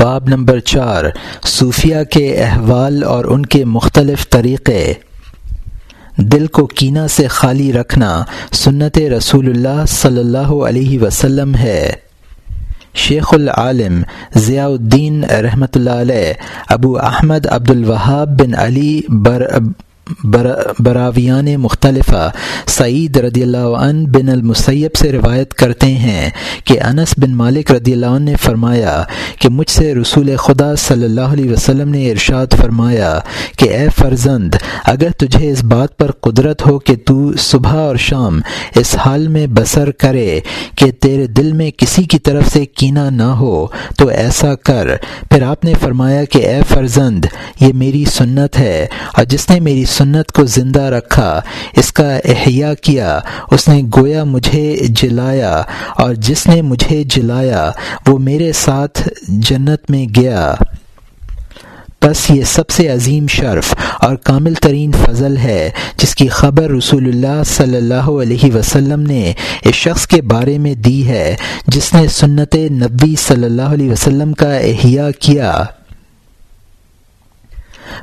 باب نمبر چار صوفیہ کے احوال اور ان کے مختلف طریقے۔ دل کو کینہ سے خالی رکھنا سنت رسول اللہ صلی اللہ علیہ وسلم ہے۔ شیخ العالم ضیاء الدین رحمۃ اللہ علیہ، ابو احمد عبد الوہاب بن علی بر براویان مختلفہ سعید رضی اللہ عنہ بن المسیب سے روایت کرتے ہیں کہ انس بن مالک رضی اللہ عنہ نے فرمایا کہ مجھ سے رسول خدا صلی اللہ علیہ وسلم نے ارشاد فرمایا کہ اے فرزند، اگر تجھے اس بات پر قدرت ہو کہ تو صبح اور شام اس حال میں بسر کرے کہ تیرے دل میں کسی کی طرف سے کینہ نہ ہو، تو ایسا کر۔ پھر آپ نے فرمایا کہ اے فرزند، یہ میری سنت ہے اور جس نے میری سنت کو زندہ رکھا، اس کا احیاء کیا۔ اس نے گویا مجھے جلایا اور جس نے مجھے جلایا، وہ میرے ساتھ جنت میں گیا۔ بس یہ سب سے عظیم شرف اور کامل ترین فضل ہے، جس کی خبر رسول اللہ صلی اللہ علیہ وسلم نے اس شخص کے بارے میں دی ہے، جس نے سنت نبی صلی اللہ علیہ وسلم کا احیاء کیا۔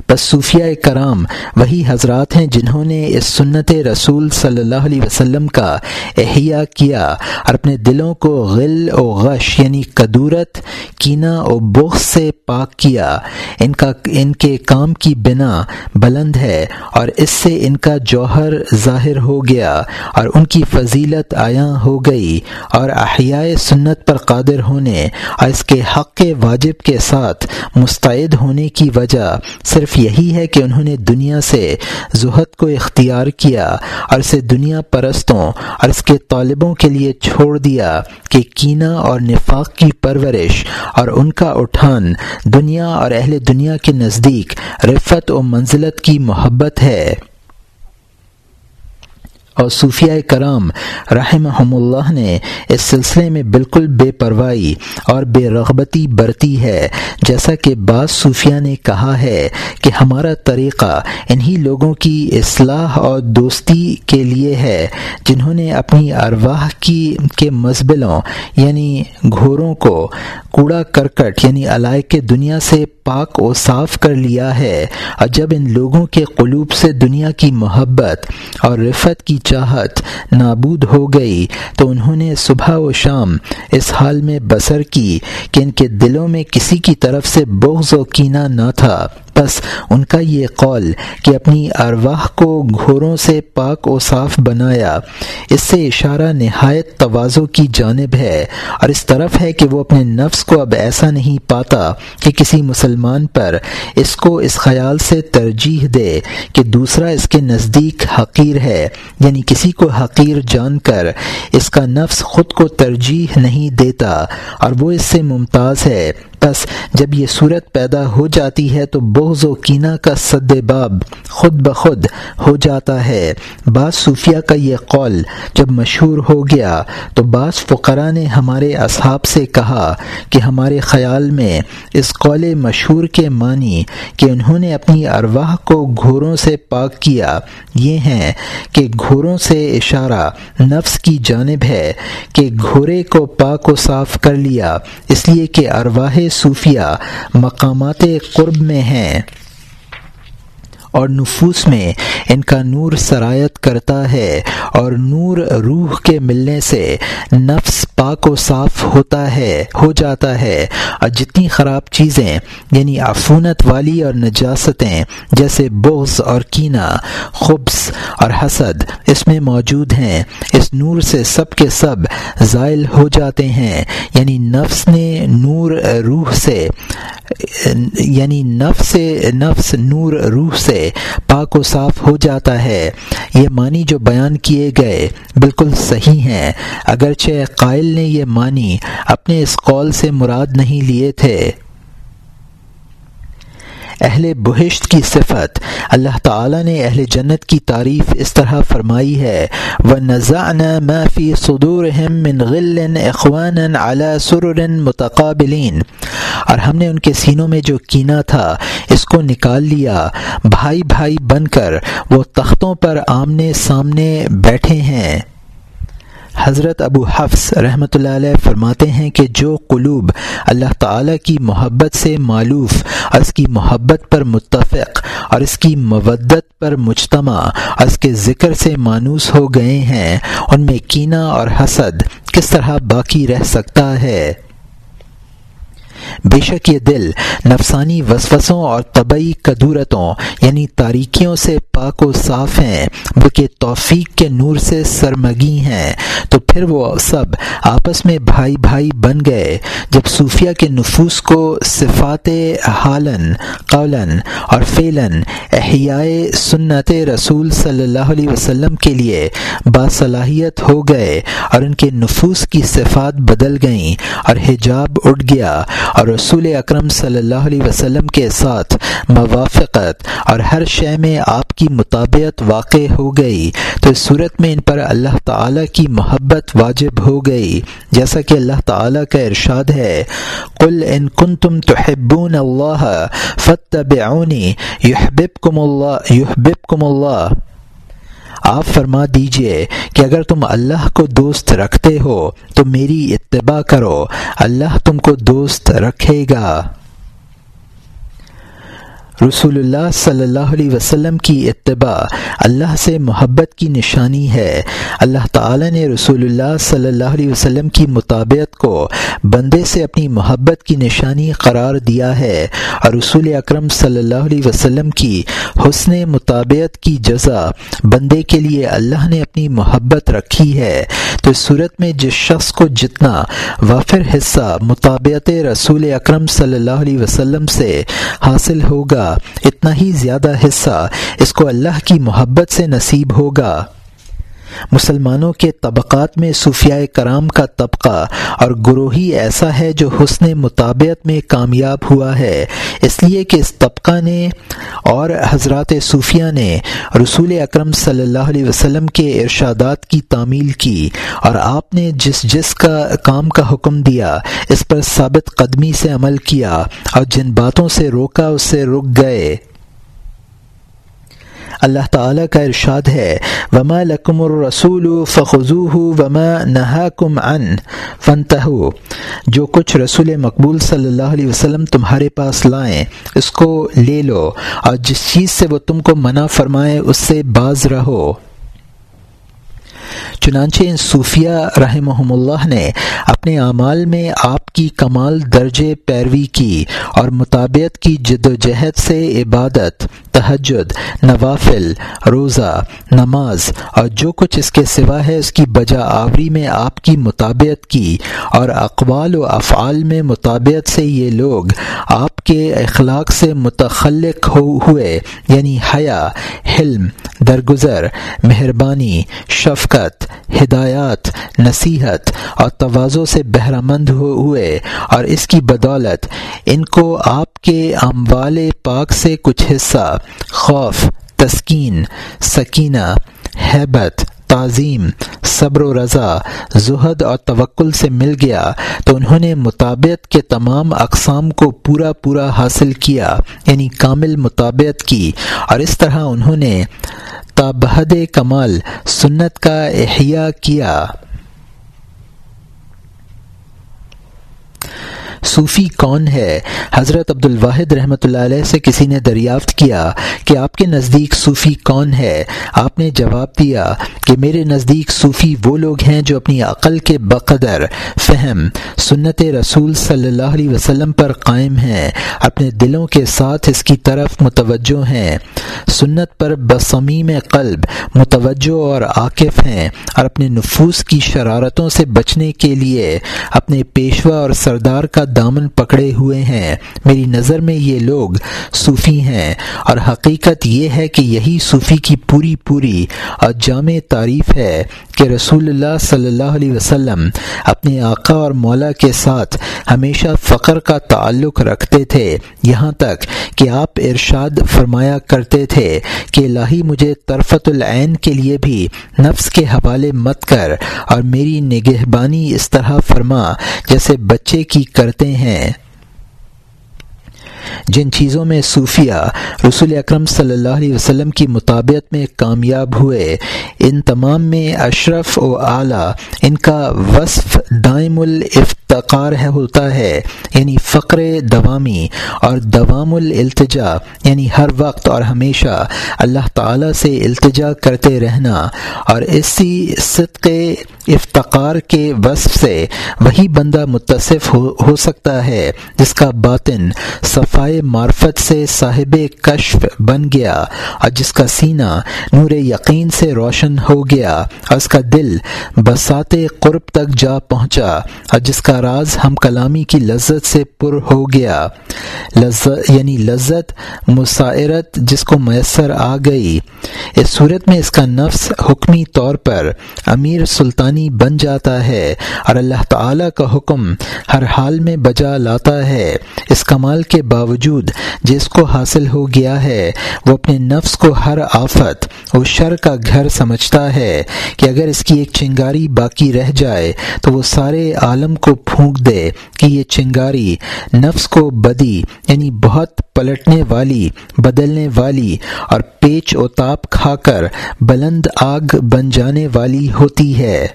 بس صوفیہ کرام وہی حضرات ہیں جنہوں نے اس سنت رسول صلی اللہ علیہ وسلم کا احیاء کیا اور اپنے دلوں کو غل و غش یعنی قدورت، کینہ و بغ سے پاک کیا۔ ان کا، ان کے کام کی بنا بلند ہے اور اس سے ان کا جوہر ظاہر ہو گیا اور ان کی فضیلت آیا ہو گئی اور احیاء سنت پر قادر ہونے اور اس کے حق کے واجب کے ساتھ مستعد ہونے کی وجہ صرف یہی ہے کہ انہوں نے دنیا سے زہد کو اختیار کیا اور اسے دنیا پرستوں اور اس کے طالبوں کے لیے چھوڑ دیا کہ کینہ اور نفاق کی پرورش اور ان کا اٹھان دنیا اور اہل دنیا کے نزدیک رفت و منزلت کی محبت ہے۔ اور صوفیہ کرام رحمہ اللہ نے اس سلسلے میں بالکل بے پرواہی اور بے رغبتی برتی ہے۔ جیسا کہ بعض صوفیہ نے کہا ہے کہ ہمارا طریقہ انہی لوگوں کی اصلاح اور دوستی کے لیے ہے جنہوں نے اپنی ارواح کی کے مزبلوں یعنی گھوڑوں کو کوڑا کرکٹ یعنی علائق دنیا سے پاک و صاف کر لیا ہے۔ اور جب ان لوگوں کے قلوب سے دنیا کی محبت اور رفت کی چاہت نابود ہو گئی، تو انہوں نے صبح و شام اس حال میں بسر کی کہ ان کے دلوں میں کسی کی طرف سے بغض و کینہ نہ تھا۔ بس ان کا یہ قول کہ اپنی ارواح کو گھوڑوں سے پاک و صاف بنایا، اس سے اشارہ نہایت توازو کی جانب ہے اور اس طرف ہے کہ وہ اپنے نفس کو اب ایسا نہیں پاتا کہ کسی مسلمان پر اس کو اس خیال سے ترجیح دے کہ دوسرا اس کے نزدیک حقیر ہے یعنی کسی کو حقیر جان کر اس کا نفس خود کو ترجیح نہیں دیتا اور وہ اس سے ممتاز ہے۔ بس جب یہ صورت پیدا ہو جاتی ہے تو بغض و کینہ کا صد باب خود بخود ہو جاتا ہے۔ بعض صوفیہ کا یہ قول جب مشہور ہو گیا تو بعض فقرا نے ہمارے اصحاب سے کہا کہ ہمارے خیال میں اس قول مشہور کے معنی کہ انہوں نے اپنی ارواح کو گھوڑوں سے پاک کیا۔ یہ ہیں کہ گھوڑوں سے اشارہ نفس کی جانب ہے کہ گھوڑے کو پاک و صاف کر لیا۔ اس لیے کہ ارواح صوفیہ مقامات قرب میں ہیں۔ اور نفوس میں ان کا نور سرایت کرتا ہے اور نور روح کے ملنے سے نفس پاک و صاف ہوتا ہے، ہو جاتا ہے۔ اور جتنی خراب چیزیں یعنی عفونت والی اور نجاستیں، جیسے بغض اور کینہ خبص اور حسد، اس میں موجود ہیں۔ اس نور سے سب کے سب زائل ہو جاتے ہیں۔ یعنی نفس نے نور روح سے یعنی نفس نفس نور روح سے پاک و صاف ہو جاتا ہے۔ یہ معنی جو بیان کیے گئے بالکل صحیح ہیں۔ اگرچہ قائل نے یہ معنی اپنے اس قول سے مراد نہیں لیے تھے۔ اہل بہشت کی صفت، اللہ تعالیٰ نے اہل جنت کی تعریف اس طرح فرمائی ہے۔ و معافی صدور غل اخوان اعلیٰ سر متقابلین اور ہم نے ان کے سینوں میں جو کینہ تھا، اس کو نکال لیا۔ بھائی بھائی بن کر وہ تختوں پر آمنے سامنے بیٹھے ہیں۔ حضرت ابو حفظ رحمۃ اللہ علیہ فرماتے ہیں کہ جو قلوب اللہ تعالی کی محبت سے معلوف اور اس کی محبت پر متفق اور اس کی مودت پر مجتمع اور اس کے ذکر سے مانوس ہو گئے ہیں، ان میں کینہ اور حسد کس طرح باقی رہ سکتا ہے؟ بے شک یہ دل نفسانی وسوسوں اور طبعی کدورتوں یعنی تاریکیوں سے پاک و صاف ہیں، بلکہ توفیق کے نور سے سرمگی ہیں۔ تو پھر وہ سب آپس میں بھائی بھائی بن گئے۔ جب صوفیہ کے نفوس کو صفات حالن، قولن اور فیلن احیائے سنت رسول صلی اللہ علیہ وسلم کے لیے باصلاحیت ہو گئے اور ان کے نفوس کی صفات بدل گئیں اور حجاب اٹھ گیا اور رسول اکرم صلی اللہ علیہ وسلم کے ساتھ موافقت اور ہر شے میں آپ کی مطابعت واقع ہو گئی۔ تو اس صورت میں ان پر اللہ تعالی کی محبت واجب ہو گئی۔ جیسا کہ اللہ تعالیٰ کا ارشاد ہے، قل ان کن تم تحبون اللہ فتح یحببکم اللہ یحببکم اللہ آپ فرما دیجیے کہ اگر تم اللہ کو دوست رکھتے ہو تو میری اتباع کرو، اللہ تم کو دوست رکھے گا۔ رسول اللہ صلی اللہ علیہ وسلم کی اتباع اللہ سے محبت کی نشانی ہے۔ اللہ تعالی نے رسول اللہ صلی اللہ علیہ وسلم کی مطابعت کو بندے سے اپنی محبت کی نشانی قرار دیا ہے اور رسول اکرم صلی اللہ علیہ وسلم کی حسن مطابعت کی جزا بندے کے لیے اللہ نے اپنی محبت رکھی ہے۔ تو اس صورت میں جس شخص کو جتنا وافر حصہ مطابعت رسول اکرم صلی اللہ علیہ وسلم سے حاصل ہوگا اتنا ہی زیادہ حصہ اس کو اللہ کی محبت سے نصیب ہوگا۔ مسلمانوں کے طبقات میں صوفیاء کرام کا طبقہ اور گروہی ایسا ہے جو حسن مطابعت میں کامیاب ہوا ہے۔ اس لیے کہ اس طبقہ نے اور حضرات صوفیہ نے رسول اکرم صلی اللہ علیہ وسلم کے ارشادات کی تعمیل کی اور آپ نے جس جس کا کام کا حکم دیا، اس پر ثابت قدمی سے عمل کیا اور جن باتوں سے روکا، اس سے رک گئے۔ اللہ تعالیٰ کا ارشاد ہے، وما لکم الرسول فخو وما نہا کم ان فنت جو کچھ رسول مقبول صلی اللہ علیہ وسلم تمہارے پاس لائیں، اس کو لے لو۔ اور جس چیز سے وہ تم کو منع فرمائے، اس سے باز رہو۔ چنانچہ ان صوفیہ رحمہم اللہ نے اپنے اعمال میں آپ کی کمال درجے پیروی کی اور مطابعت کی جد و جہد سے عبادت۔ تہجد، نوافل، روزہ، نماز اور جو کچھ اس کے سوا ہے، اس کی بجا آوری میں آپ کی مطابعت کی اور اقوال و افعال میں مطابعت سے یہ لوگ آپ کے اخلاق سے متخلق ہوئے یعنی حیا، حلم، درگزر، مہربانی، شفقت، ہدایات، نصیحت اور توازوں سے بہرہ مند ہوئے اور اس کی بدولت ان کو آپ کے اموال پاک سے کچھ حصہ، خوف، تسکین، سکینہ ہیبت تعظیم، صبر و رضا، زہد اور توکل سے مل گیا تو انہوں نے مطابعت کے تمام اقسام کو پورا پورا حاصل کیا یعنی کامل مطابعت کی۔ اور اس طرح انہوں نے تابحد کمال، سنت کا احیاء کیا۔ صوفی کون ہے؟ حضرت عبد الواحد رحمۃ اللہ علیہ سے کسی نے دریافت کیا کہ آپ کے نزدیک صوفی کون ہے؟ آپ نے جواب دیا کہ میرے نزدیک صوفی وہ لوگ ہیں جو اپنی عقل کے بقدر فہم، سنت رسول صلی اللہ علیہ وسلم پر قائم ہیں، اپنے دلوں کے ساتھ اس کی طرف متوجہ ہیں۔ سنت پر بسمیم قلب متوجہ اور عاقف ہیں اور اپنے نفوس کی شرارتوں سے بچنے کے لیے اپنے پیشوا اور سردار کا دامن پکڑے ہوئے ہیں۔ میری نظر میں یہ لوگ صوفی ہیں اور حقیقت یہ ہے کہ یہی صوفی کی پوری پوری اور جامع تعریف ہے کہ رسول اللہ صلی اللہ علیہ وسلم اپنے آقا اور مولا کے ساتھ ہمیشہ فقر کا تعلق رکھتے تھے۔ یہاں تک کہ آپ ارشاد فرمایا کرتے تھے کہ الہی مجھے طرفت العین کے لیے بھی نفس کے حوالے مت کر اور میری نگہبانی اس طرح فرما جیسے بچے کی کرتے ہیں۔ جن چیزوں میں صوفیہ رسول اکرم صلی اللہ علیہ وسلم کی مطابعت میں کامیاب ہوئے، ان تمام میں اشرف و اعلیٰ، ان کا وصف دائم الفت الافتقار ہے، ہوتا ہے یعنی فقر دوامی اور دوام الالتجا یعنی ہر وقت اور ہمیشہ اللہ تعالی سے التجا کرتے رہنا اور اسی صدق افتقار کے وصف سے وہی بندہ متصف ہو ہو سکتا ہے جس کا باطن صفائے معرفت سے صاحب کشف بن گیا اور جس کا سینہ نور یقین سے روشن ہو گیا اور اس کا دل بسات قرب تک جا پہنچا اور جس کا راز ہم کلامی کی لذت سے پر ہو گیا۔ لذت یعنی لذت مساعرت جس کو میسر آ گئی۔ اس صورت میں اس کا نفس حکمی طور پر امیر سلطانی بن جاتا ہے اور اللہ تعالی کا حکم ہر حال میں بجا لاتا ہے۔ اس کمال کے باوجود جس کو حاصل ہو گیا ہے، وہ اپنے نفس کو ہر آفت و شر کا گھر سمجھتا ہے کہ اگر اس کی ایک چنگاری باقی رہ جائے تو وہ سارے عالم کو پھونک دے کہ یہ چنگاری نفس کو بدی یعنی بہت پلٹنے والی، بدلنے والی اور پیچ و تاپ کھا کر بلند آگ بن جانے والی ہوتی ہے۔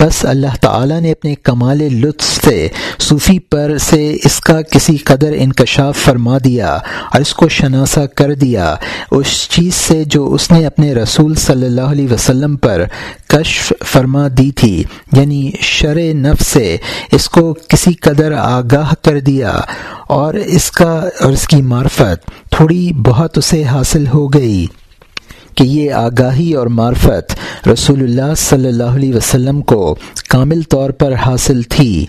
بس اللہ تعالیٰ نے اپنے کمال لطف سے صوفی پر سے اس کا کسی قدر انکشاف فرما دیا اور اس کو شناسا کر دیا۔ اس چیز سے جو اس نے اپنے رسول صلی اللہ علیہ وسلم پر کشف فرما دی تھی یعنی شر نف سے اس کو کسی قدر آگاہ کر دیا اور اس کا اور اس کی معرفت تھوڑی بہت اسے حاصل ہو گئی۔ کہ یہ آگاہی اور معرفت رسول اللہ صلی اللہ علیہ وسلم کو کامل طور پر حاصل تھی۔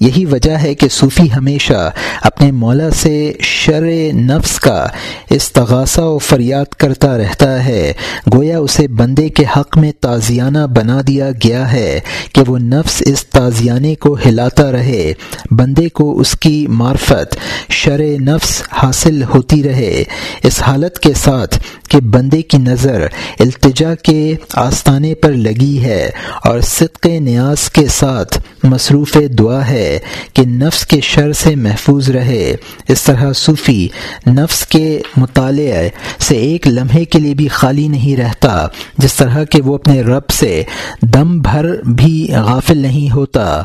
یہی وجہ ہے کہ صوفی ہمیشہ اپنے مولا سے شر نفس کا استغاثہ و فریاد کرتا رہتا ہے۔ گویا اسے بندے کے حق میں تازیانہ بنا دیا گیا ہے کہ وہ نفس اس تازیانے کو ہلاتا رہے۔ بندے کو اس کی معرفت، شر نفس حاصل ہوتی رہے۔ اس حالت کے ساتھ کہ بندے کی نظر التجا کے آستانے پر لگی ہے اور صدق نیاز کے ساتھ مصروف دعا ہے۔ کہ نفس کے شر سے محفوظ رہے۔ اس طرح صوفی نفس کے مطالعے سے ایک لمحے کے لیے بھی خالی نہیں رہتا، جس طرح کہ وہ اپنے رب سے دم بھر بھی غافل نہیں ہوتا۔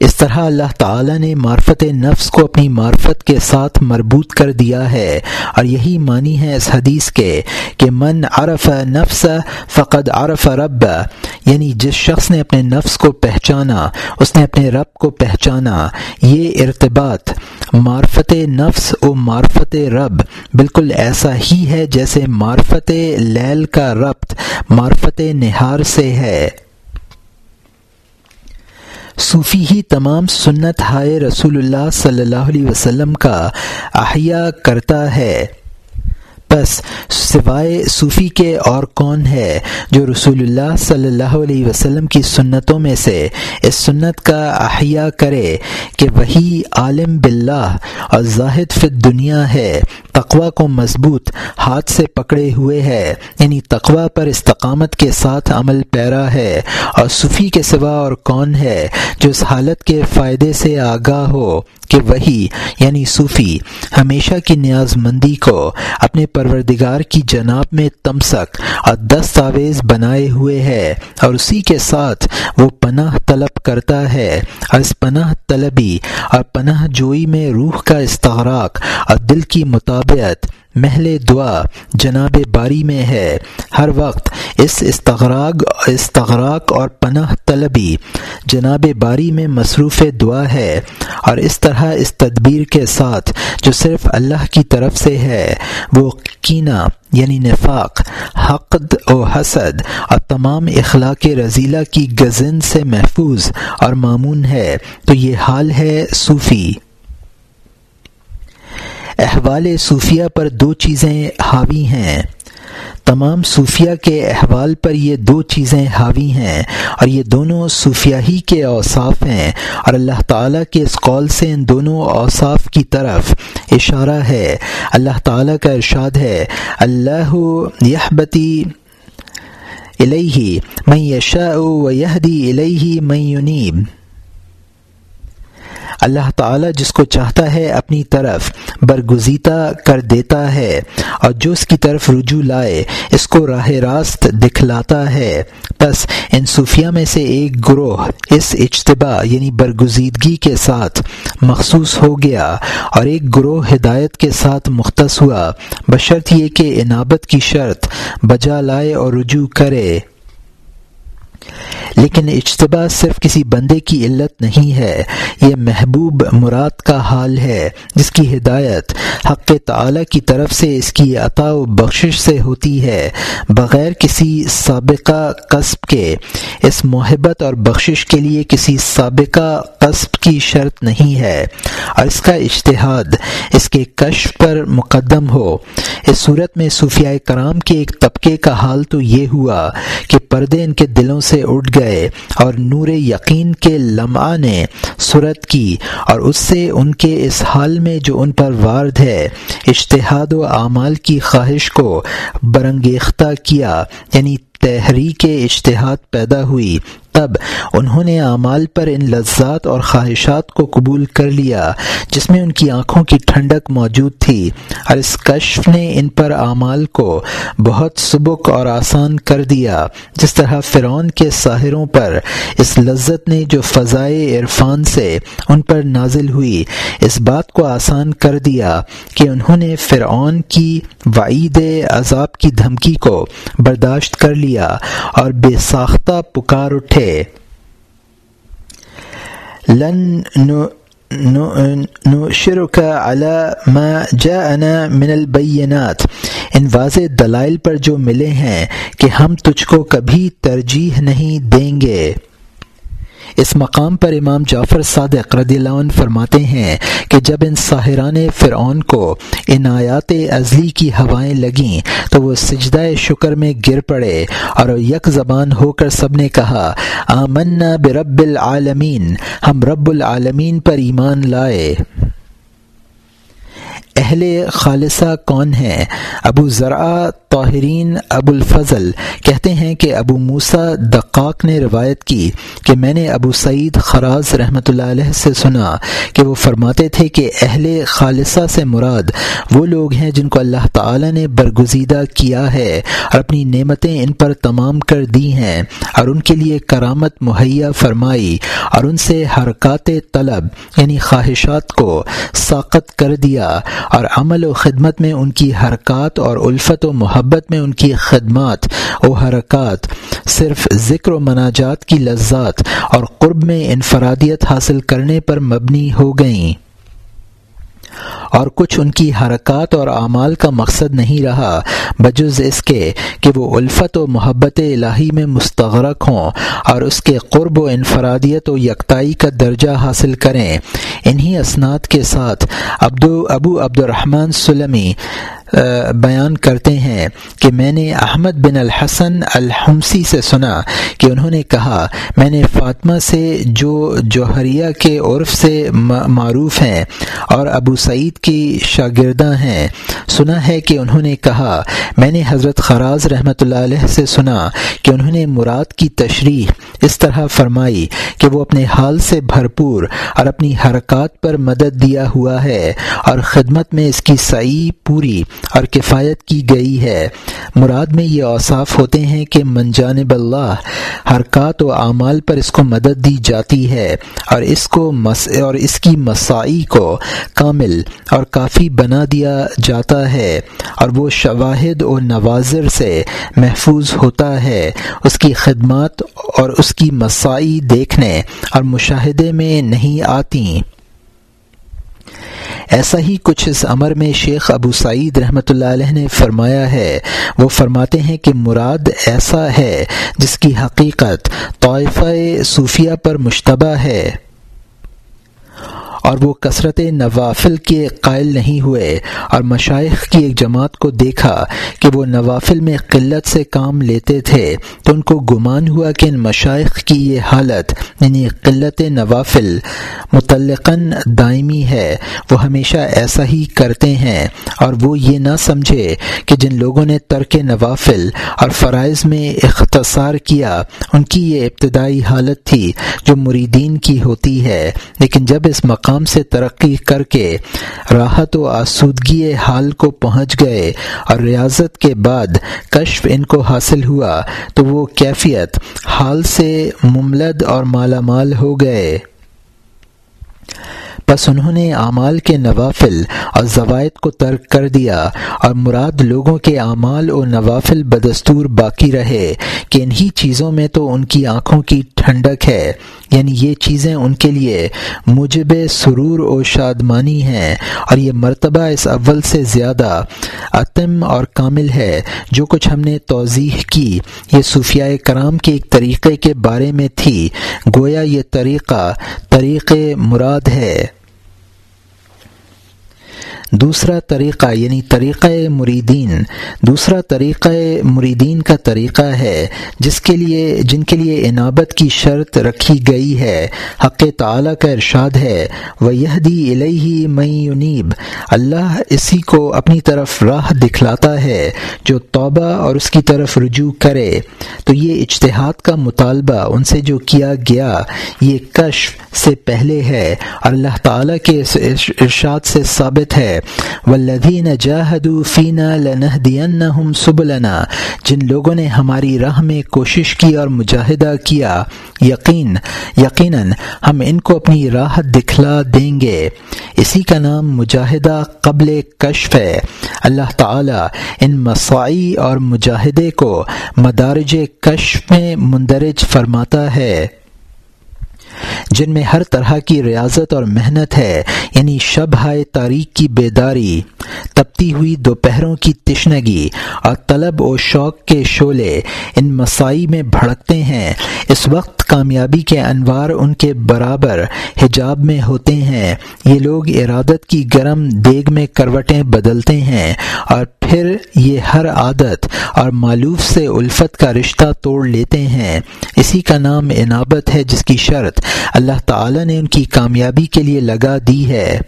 اس طرح اللہ تعالی نے معرفت نفس کو اپنی معرفت کے ساتھ مربوط کر دیا ہے۔ اور یہی معنی ہے اس حدیث کے کہ من عرف نفس فقد عرف رب یعنی جس شخص نے اپنے نفس کو پہچانا، اس نے اپنے رب کو پہچانا۔ یہ ارتباط معرفت نفس و معرفت رب بالکل ایسا ہی ہے جیسے معرفت لیل کا ربط معرفت نہار سے ہے۔ صوفی ہی تمام سنت ہائے رسول اللہ صلی اللہ علیہ وسلم کا احیاء کرتا ہے۔ بس سوائے صوفی کے اور کون ہے جو رسول اللہ صلی اللہ علیہ وسلم کی سنتوں میں سے اس سنت کا احیاء کرے کہ وہی عالم باللہ اور زاہد فی دنیا ہے تقوا کو مضبوط ہاتھ سے پکڑے ہوئے ہے یعنی تقوا پر استقامت کے ساتھ عمل پیرا ہے اور صوفی کے سوا اور کون ہے جو اس حالت کے فائدے سے آگاہ ہو کہ وہی یعنی صوفی، ہمیشہ کی نیاز مندی کو اپنے پروردگار کی جناب میں تمسک، اور دستاویز بنائے ہوئے ہے، اور اسی کے ساتھ وہ پناہ طلب کرتا ہے۔ اور اس پناہ طلبی اور پناہ جوئی میں روح کا استغراق اور دل کی مطابعت محل دعا جناب باری میں ہے۔ ہر وقت اس استغراق استغراق اور پناہ طلبی جناب باری میں مصروف دعا ہے اور اس طرح اس تدبیر کے ساتھ جو صرف اللہ کی طرف سے ہے، وہ کینہ یعنی نفاق، حقد و حسد اور تمام اخلاق رضیلہ کی گزن سے محفوظ اور معمون ہے۔ تو یہ حال ہے صوفی۔ احوال صوفیہ پر دو چیزیں حاوی ہیں۔ تمام صوفیہ کے احوال پر یہ دو چیزیں حاوی ہیں اور یہ دونوں صوفیہ ہی کے اوصاف ہیں اور اللہ تعالیٰ کے اس قول سے ان دونوں اوصاف کی طرف اشارہ ہے۔ اللہ تعالیٰ کا ارشاد ہے، اللہ یحبتی الیہ من یشاء و یہدی الیہ من ینیب۔ اللہ تعالی جس کو چاہتا ہے اپنی طرف برگزیتا کر دیتا ہے اور جو اس کی طرف رجوع لائے، اس کو راہ راست دکھلاتا ہے۔ بس ان صوفیہ میں سے ایک گروہ اس اجتباع یعنی برگزیدگی کے ساتھ مخصوص ہو گیا اور ایک گروہ ہدایت کے ساتھ مختص ہوا۔ بشرط یہ کہ انابت کی شرط بجا لائے اور رجوع کرے۔ لیکن اجتباع صرف کسی بندے کی علت نہیں ہے، یہ محبوب مراد کا حال ہے، جس کی ہدایت حق تعالی کی طرف سے اس کی عطا و بخشش سے ہوتی ہے۔ بغیر کسی سابقہ قصب کے اس محبت اور بخشش کے لیے کسی سابقہ قصب کی شرط نہیں ہے۔ اور اس کا اشتہاد اس کے کشف پر مقدم ہو۔ اس صورت میں صوفیہ کرام کے ایک طبقے کا حال تو یہ ہوا کہ پردے ان کے دلوں سے اٹھ گئے اور نور یقین کے لمحہ نے صورت کی اور اس سے ان کے اس حال میں جو ان پر وارد ہے اشتہاد و اعمال کی خواہش کو برنگیختہ کیا یعنی تحریک اشتہاد پیدا ہوئی۔ تب انہوں نے اعمال پر ان لذات اور خواہشات کو قبول کر لیا، جس میں ان کی آنکھوں کی ٹھنڈک موجود تھی۔ اور اس کشف نے ان پر اعمال کو بہت سبک اور آسان کر دیا، جس طرح فرعون کے ساحروں پر اس لذت نے جو فضائے عرفان سے ان پر نازل ہوئی، اس بات کو آسان کر دیا کہ انہوں نے فرعون کی وعید عذاب کی دھمکی کو برداشت کر لیا اور بے ساختہ پکار اٹھے۔ لن نشرك على ما جاءنا من البینات۔ ان واضح دلائل پر جو ملے ہیں کہ ہم تجھ کو کبھی ترجیح نہیں دیں گے۔ اس مقام پر امام جعفر صادق رضی اللہ عنہ فرماتے ہیں کہ جب ان ساحران فرعون کو ان آیات ازلی کی ہوائیں لگیں تو وہ سجدہ شکر میں گر پڑے اور یک زبان ہو کر سب نے کہا، آمنا برب العالمین، ہم رب العالمین پر ایمان لائے۔ اہل خالصہ کون ہیں؟ ابو ذرا طاہرین ابو الفضل کہتے ہیں کہ ابو موسا دقاق نے روایت کی کہ میں نے ابو سعید خراز رحمۃ اللہ علیہ سے سنا کہ وہ فرماتے تھے کہ اہل خالصہ سے مراد وہ لوگ ہیں جن کو اللہ تعالی نے برگزیدہ کیا ہے اور اپنی نعمتیں ان پر تمام کر دی ہیں اور ان کے لیے کرامت مہیا فرمائی اور ان سے حرکات طلب یعنی خواہشات کو ساقت کر دیا اور عمل و خدمت میں ان کی حرکات اور الفت و محبت میں ان کی خدمات و حرکات صرف ذکر و مناجات کی لذات اور قرب میں انفرادیت حاصل کرنے پر مبنی ہو گئیں۔ اور کچھ ان کی حرکات اور اعمال کا مقصد نہیں رہا، بجز اس کے کہ وہ الفت و محبت الہی میں مستغرق ہوں اور اس کے قرب و انفرادیت و یکتائی کا درجہ حاصل کریں۔ انہی اسناد کے ساتھ ابدو ابو عبد الرحمن سلمی بیان کرتے ہیں کہ میں نے احمد بن الحسن الحمسی سے سنا کہ انہوں نے کہا، میں نے فاطمہ سے جو جوہریہ کے عرف سے معروف ہیں اور ابو سعید کی شاگردہ ہیں، سنا ہے کہ انہوں نے کہا، میں نے حضرت خراز رحمۃ اللہ علیہ سے سنا کہ انہوں نے مراد کی تشریح اس طرح فرمائی کہ وہ اپنے حال سے بھرپور اور اپنی حرکات پر مدد دیا ہوا ہے اور خدمت میں اس کی صحیح پوری اور کفایت کی گئی ہے۔ مراد میں یہ اوصاف ہوتے ہیں کہ من جانب اللہ، حرکات و اعمال پر اس کو مدد دی جاتی ہے اور اس کو مس، اور اس کی مسائی کو کامل اور کافی بنا دیا جاتا ہے اور وہ شواہد و نوازر سے محفوظ ہوتا ہے۔ اس کی خدمات اور اس کی مسائی دیکھنے اور مشاہدے میں نہیں آتی ایسا ہی کچھ اس امر میں شیخ ابو سعید رحمۃ اللہ علیہ نے فرمایا ہے۔ وہ فرماتے ہیں کہ مراد ایسا ہے جس کی حقیقت طائفہ صوفیہ پر مشتبہ ہے۔ اور وہ کثرت نوافل کے قائل نہیں ہوئے اور مشائق کی ایک جماعت کو دیکھا کہ وہ نوافل میں قلت سے کام لیتے تھے تو ان کو گمان ہوا کہ ان مشائق کی یہ حالت یعنی قلت نوافل، متعلقاً دائمی ہے۔ وہ ہمیشہ ایسا ہی کرتے ہیں اور وہ یہ نہ سمجھے کہ جن لوگوں نے ترک نوافل اور فرائض میں اختصار کیا، ان کی یہ ابتدائی حالت تھی جو مریدین کی ہوتی ہے۔ لیکن جب اس مقام مقام سے ترقی کر کے راحت و آسودگی حال کو پہنچ گئے اور ریاضت کے بعد کشف ان کو حاصل ہوا، تو وہ کیفیت حال سے مملد اور مالا مال ہو گئے۔ بس انہوں نے اعمال کے نوافل اور زوائد کو ترک کر دیا اور مراد لوگوں کے اعمال و نوافل بدستور باقی رہے، کہ انہی چیزوں میں تو ان کی آنکھوں کی ٹھنڈک ہے۔ یعنی یہ چیزیں ان کے لیے مجب سرور و شادمانی ہیں اور یہ مرتبہ اس اول سے زیادہ عتم اور کامل ہے، جو کچھ ہم نے توضیح کی۔ یہ صوفیاء کرام کے ایک طریقے کے بارے میں تھی۔ گویا یہ طریقہ طریق مراد ہے۔ دوسرا طریقہ یعنی طریقہ مریدین، دوسرا طریقہ مریدین کا طریقہ ہے، جس کے لیے، جن کے لیے انابت کی شرط رکھی گئی ہے، حق تعلیٰ کا ارشاد ہے وہ یہ دی الہی مئی اللہ اسی کو اپنی طرف راہ دکھلاتا ہے جو توبہ اور اس کی طرف رجوع کرے۔ تو یہ اجتہاد کا مطالبہ ان سے جو کیا گیا، یہ کشف سے پہلے ہے اور اللہ تعالیٰ کے ارشاد سے ثابت ہے۔ والذین جاہدوا فینا لنہدینہم سبلنا، جن لوگوں نے ہماری راہ میں کوشش کی اور مجاہدہ کیا، یقین، یقیناً ہم ان کو اپنی راہ دکھلا دیں گے۔ اسی کا نام مجاہدہ قبل کشف ہے۔ اللہ تعالی ان مساعی اور مجاہدے کو مدارج کشف میں مندرج فرماتا ہے۔ جن میں ہر طرح کی ریاضت اور محنت ہے یعنی شب ہائے تاریخ کی بیداری، تپتی ہوئی دوپہروں کی تشنگی اور طلب و شوق کے شعلے ان مسائی میں بھڑکتے ہیں۔ اس وقت کامیابی کے انوار ان کے برابر حجاب میں ہوتے ہیں۔ یہ لوگ ارادت کی گرم دیگ میں کروٹیں بدلتے ہیں اور پھر یہ ہر عادت اور معلوف سے الفت کا رشتہ توڑ لیتے ہیں۔ اسی کا نام انابت ہے جس کی شرط اللہ تعالی نے ان کی کامیابی کے لیے لگا دی ہے۔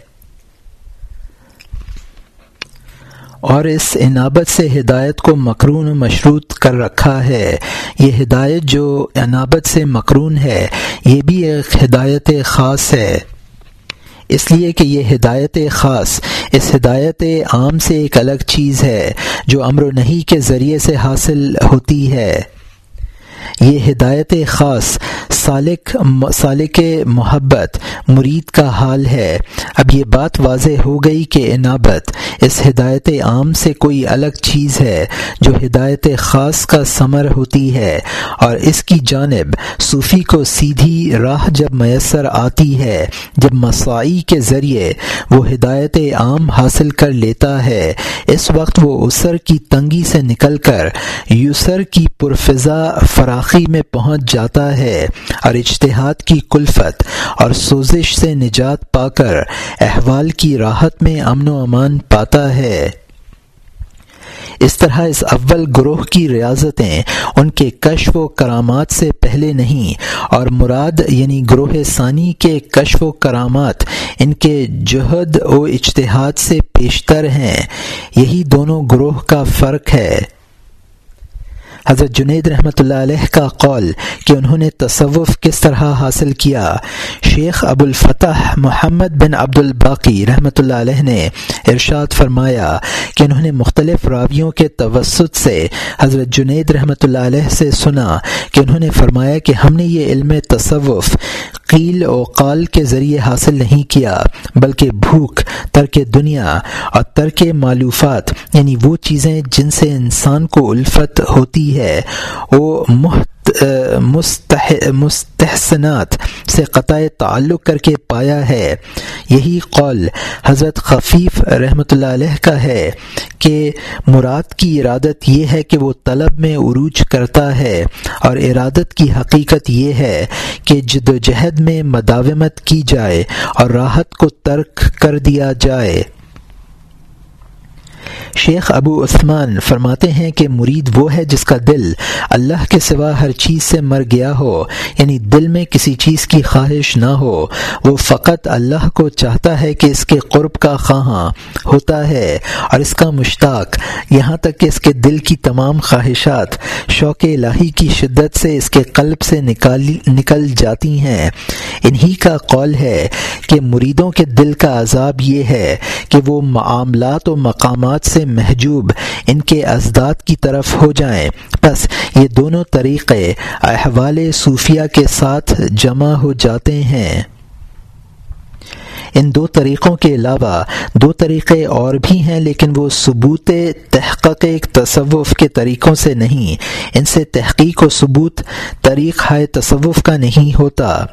اور اس انابت سے ہدایت کو مقرون و مشروط کر رکھا ہے۔ یہ ہدایت جو عنابت سے مقرون ہے، یہ بھی ایک ہدایت خاص ہے۔ اس لیے کہ یہ ہدایت خاص، اس ہدایت عام سے ایک الگ چیز ہے، جو امر و نہیں کے ذریعے سے حاصل ہوتی ہے۔ یہ ہدایت خاص، سالک سالک محبت، مرید کا حال ہے۔ اب یہ بات واضح ہو گئی کہ انابت، اس ہدایت عام سے کوئی الگ چیز ہے جو ہدایت خاص کا ثمر ہوتی ہے۔ اور اس کی جانب، صوفی کو سیدھی راہ جب میسر آتی ہے، جب مسائی کے ذریعے وہ ہدایت عام حاصل کر لیتا ہے، اس وقت وہ اسر کی تنگی سے نکل کر یوسر کی پرفضا فراخی میں پہنچ جاتا ہے اور اجتہاد کی کلفت اور سوزش سے نجات پا کر احوال کی راحت میں امن و امان پاتا ہے۔ اس طرح اس اول گروہ کی ریاضتیں ان کے کشف و کرامات سے پہلے نہیں اور مراد یعنی گروہ ثانی کے کشف و کرامات ان کے جہد و اجتہاد سے پیشتر ہیں۔ یہی دونوں گروہ کا فرق ہے۔ حضرت جنید رحمۃ اللہ علیہ کا قول کہ انہوں نے تصوف کس طرح حاصل کیا، شیخ ابو الفتح محمد بن عبد الباقی رحمۃ اللہ علیہ نے ارشاد فرمایا کہ انہوں نے مختلف راویوں کے توسط سے حضرت جنید رحمۃ اللہ علیہ سے سنا کہ انہوں نے فرمایا کہ ہم نے یہ علم تصوف قیل و قال کے ذریعے حاصل نہیں کیا، بلکہ بھوک، ترک دنیا اور ترک معلوفات یعنی وہ چیزیں جن سے انسان کو الفت ہوتی ہے۔ وہ محت مستحسنات سے قطع تعلق کر کے پایا ہے۔ یہی قول حضرت خفیف رحمۃ اللہ علیہ کا ہے کہ مراد کی ارادت یہ ہے کہ وہ طلب میں عروج کرتا ہے اور ارادت کی حقیقت یہ ہے کہ جد و جہد میں مداومت کی جائے اور راحت کو ترک کر دیا جائے۔ شیخ ابو عثمان فرماتے ہیں کہ مرید وہ ہے جس کا دل اللہ کے سوا ہر چیز سے مر گیا ہو یعنی دل میں کسی چیز کی خواہش نہ ہو۔ وہ فقط اللہ کو چاہتا ہے کہ اس کے قرب کا خواہاں ہوتا ہے اور اس کا مشتاق، یہاں تک کہ اس کے دل کی تمام خواہشات شوق الہی کی شدت سے اس کے قلب سے نکال، نکل جاتی ہیں۔ انہی کا قول ہے کہ مریدوں کے دل کا عذاب یہ ہے کہ وہ معاملات و مقامات سے محجوب ان کے ازداد کی طرف ہو جائیں۔ بس یہ دونوں طریقے احوال صوفیہ کے ساتھ جمع ہو جاتے ہیں۔ ان دو طریقوں کے علاوہ دو طریقے اور بھی ہیں، لیکن وہ ثبوت تحقیق تصوف کے طریقوں سے نہیں۔ ان سے تحقیق و ثبوت طریق ہائے تصوف کا نہیں ہوتا۔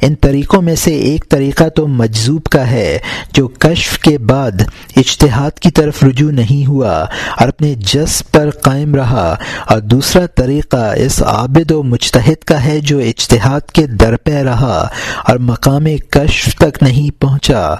ان طریقوں میں سے ایک طریقہ تو مجذوب کا ہے، جو کشف کے بعد اشتہاد کی طرف رجوع نہیں ہوا اور اپنے جس پر قائم رہا۔ اور دوسرا طریقہ اس عابد و مجتہد کا ہے جو اشتہاد کے درپے رہا اور مقام کشف تک نہیں پہنچا۔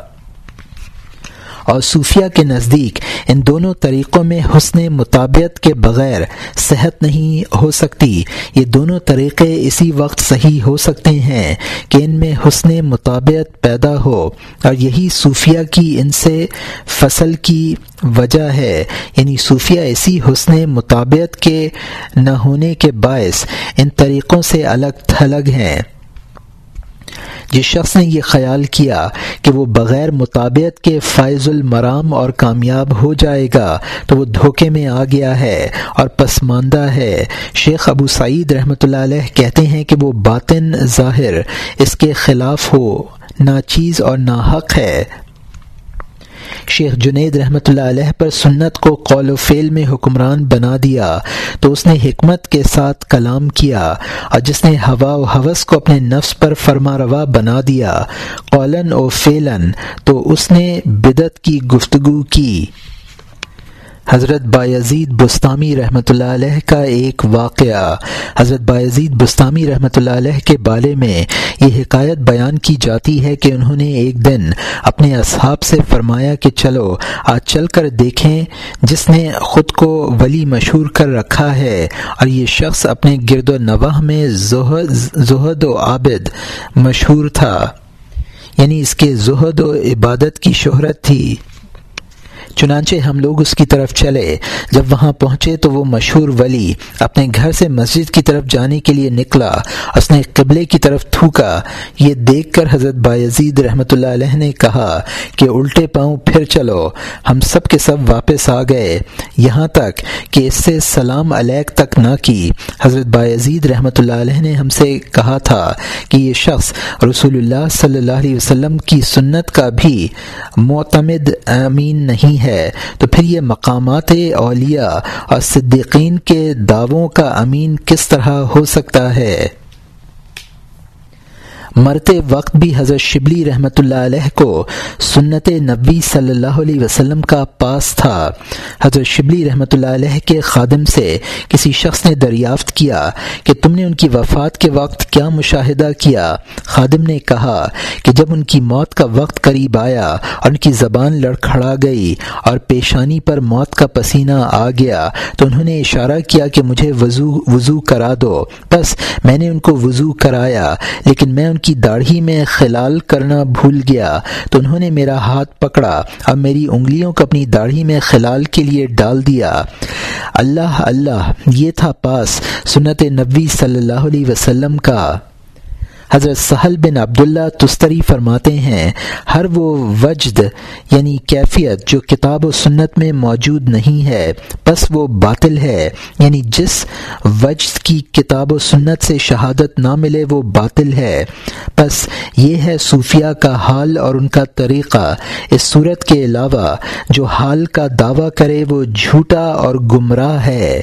اور صوفیہ کے نزدیک ان دونوں طریقوں میں حسن مطابعت کے بغیر صحت نہیں ہو سکتی۔ یہ دونوں طریقے اسی وقت صحیح ہو سکتے ہیں کہ ان میں حسن مطابعت پیدا ہو۔ اور یہی صوفیہ کی ان سے فصل کی وجہ ہے۔ یعنی صوفیہ اسی حسن مطابعت کے نہ ہونے کے باعث ان طریقوں سے الگ تھلگ ہیں۔ جس شخص نے یہ خیال کیا کہ وہ بغیر مطابعت کے فائز المرام اور کامیاب ہو جائے گا، تو وہ دھوکے میں آ گیا ہے اور پسماندہ ہے۔ شیخ ابو سعید رحمۃ اللہ علیہ کہتے ہیں کہ وہ باطن ظاہر، اس کے خلاف ہو نہ چیز اور نہ حق ہے۔ شیخ جنید رحمۃ اللہ علیہ پر سنت کو قول و فعل میں حکمران بنا دیا تو اس نے حکمت کے ساتھ کلام کیا اور جس نے ہوا و حوث کو اپنے نفس پر فرما روا بنا دیا قولن و فعلن تو اس نے بدت کی گفتگو کی۔ حضرت بایزید بستانی رحمۃ اللہ علیہ کا ایک واقعہ۔ حضرت بایزید بستانی رحمۃ اللہ علیہ کے بارے میں یہ حکایت بیان کی جاتی ہے کہ انہوں نے ایک دن اپنے اصحاب سے فرمایا کہ چلو، آج چل کر دیکھیں جس نے خود کو ولی مشہور کر رکھا ہے اور یہ شخص اپنے گرد و نواح میں زہد و عابد مشہور تھا۔ یعنی اس کے زہد و عبادت کی شہرت تھی۔ چنانچہ ہم لوگ اس کی طرف چلے۔ جب وہاں پہنچے تو وہ مشہور ولی اپنے گھر سے مسجد کی طرف جانے کے لیے نکلا۔ اس نے قبلے کی طرف تھوکا۔ یہ دیکھ کر حضرت بایزید رحمۃ اللہ علیہ نے کہا کہ الٹے پاؤں پھر چلو۔ ہم سب کے سب واپس آ گئے۔ یہاں تک کہ اس سے سلام علیک تک نہ کی۔ حضرت بایزید رحمۃ اللہ علیہ نے ہم سے کہا تھا کہ یہ شخص رسول اللہ صلی اللہ علیہ وسلم کی سنت کا بھی معتمد امین نہیں ہے۔ ہے۔ تو پھر یہ مقامات اولیاء اور صدیقین کے دعووں کا امین کس طرح ہو سکتا ہے؟ مرتے وقت بھی حضرت شبلی رحمۃ اللہ علیہ کو سنت نبی صلی اللہ علیہ وسلم کا پاس تھا۔ حضرت شبلی رحمۃ اللہ علیہ کے خادم سے کسی شخص نے دریافت کیا کہ تم نے ان کی وفات کے وقت کیا مشاہدہ کیا۔ خادم نے کہا کہ جب ان کی موت کا وقت قریب آیا اور ان کی زبان لڑکھڑا گئی اور پیشانی پر موت کا پسینہ آ گیا تو انہوں نے اشارہ کیا کہ مجھے وضو وضو کرا دو۔ بس میں نے ان کو وضو کرایا، لیکن میں ان کی داڑھی میں خلال کرنا بھول گیا تو انہوں نے میرا ہاتھ پکڑا۔ اور میری انگلیوں کو اپنی داڑھی میں خلال کے لیے ڈال دیا۔ اللہ اللہ، یہ تھا پاس سنت نبی صلی اللہ علیہ وسلم کا۔ حضرت سہل بن عبداللہ تستری فرماتے ہیں، ہر وہ وجد یعنی کیفیت جو کتاب و سنت میں موجود نہیں ہے، بس وہ باطل ہے۔ یعنی جس وجد کی کتاب و سنت سے شہادت نہ ملے، وہ باطل ہے۔ بس یہ ہے صوفیہ کا حال اور ان کا طریقہ۔ اس صورت کے علاوہ جو حال کا دعویٰ کرے، وہ جھوٹا اور گمراہ ہے۔